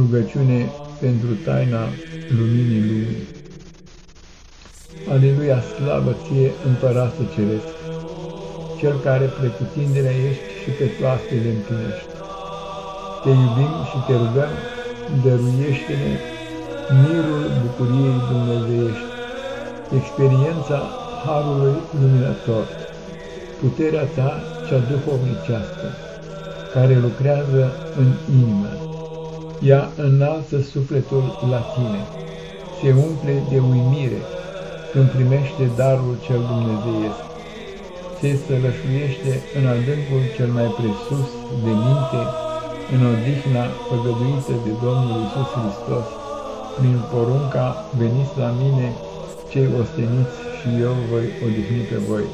Rugăciune pentru taina luminii lumii. Aleluia, slavă ție, Împărate Ceresc, Cel care precutinderea ești și pe toate le împlinești. Te iubim și te rugăm, dăruiește-ne mirul bucuriei dumnezeiești, experiența Harului Luminător, puterea ta cea duhovnicească, care lucrează în inimă ea înalță sufletul la tine, se umple de uimire când primește darul cel dumnezeiesc, se sălășuiește în adâncul cel mai presus de minte, în odihna făgăduită de Domnul Isus Hristos, prin porunca veniți la mine cei osteniți și eu voi odihni pe voi.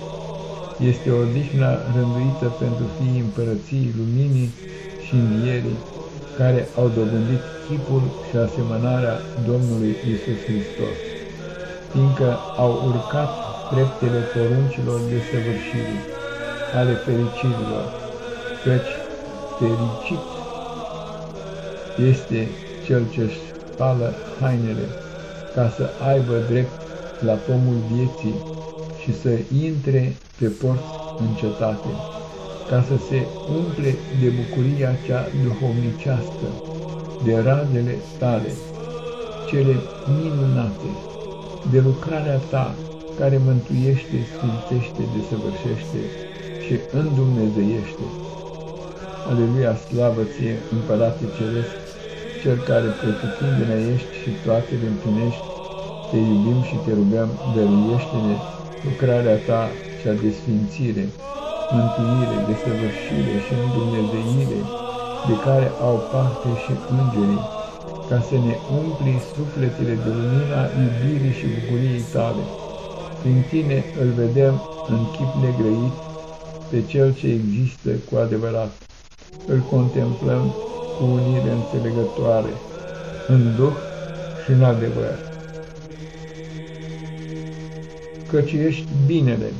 Este odihna rânduită pentru fiii împărăției luminii și învierii, care au dobândit chipul și asemănarea Domnului Isus Hristos, fiindcă au urcat treptele poruncilor de săvârșire, ale fericirilor, căci fericit este cel ce-și spală hainele, ca să aibă drept la pomul vieții și să intre pe porți în cetate ca să se umple de bucuria cea duhovnicească, de razele tale, cele minunate, de lucrarea ta care mântuiește, sfințește, desăvârșește și îndumnezeiește. Aleluia, slavă ție, Împărate Ceresc, Cel care pretutindenea ești și toate le împlinești, te iubim și te rugăm, dăruiește-ne lucrarea ta cea de sfințire, mântuire, desăvârșire și îndumnezeire de care au parte și îngerii, ca să ne umpli sufletele de lumina iubirii și bucuriei tale. Prin tine îl vedem în chip negrăit pe cel ce există cu adevărat. Îl contemplăm cu unire înțelegătoare, în duh și în adevăr. Căci ești binele,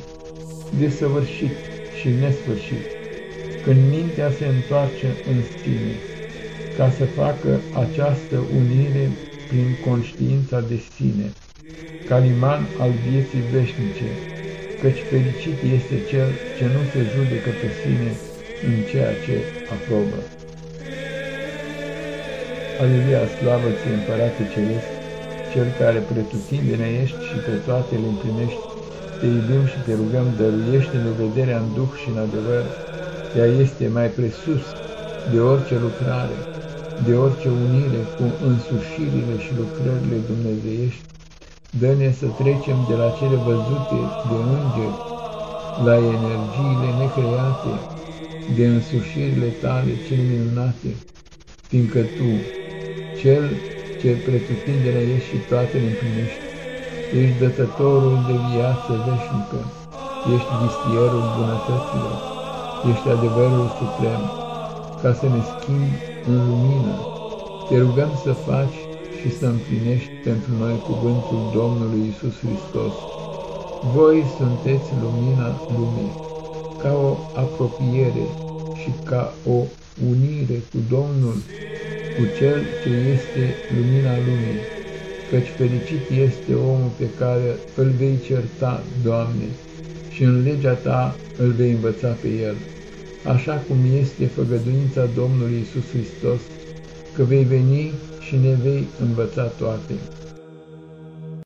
desăvârșit, și nesfârșit, când mintea se întoarce în sine, ca să facă această unire prin conștiința de sine, ca liman al vieții veșnice, căci fericit este cel ce nu se judecă pe sine în ceea ce aprobă. Aleluia, slavă ție, Împărate Ceresc, Cel care pretutindene ești și pe toate le împlinești, te iubim și te rugăm, dăruiește-ne vederea în Duh și în adevăr, ea este mai presus de orice lucrare, de orice unire cu însușirile și lucrările dumnezeiești. Dă-ne să trecem de la cele văzute de îngeri la energiile necreate, de însușirile tale cele minunate, fiindcă Tu, Cel ce pretutindere ești și toate le împlinești, ești dătătorul de viață veșnică, ești vistierul bunătăților, ești adevărul suprem, ca să ne schimbi în lumină. Te rugăm să faci și să împlinești pentru noi cuvântul Domnului Isus Hristos. Voi sunteți lumina lumii, ca o apropiere și ca o unire cu Domnul, cu Cel ce este lumina lumii căci fericit este omul pe care îl vei certa, Doamne, și în legea Ta îl vei învăța pe el, așa cum este făgăduința Domnului Isus Hristos, că vei veni și ne vei învăța toate.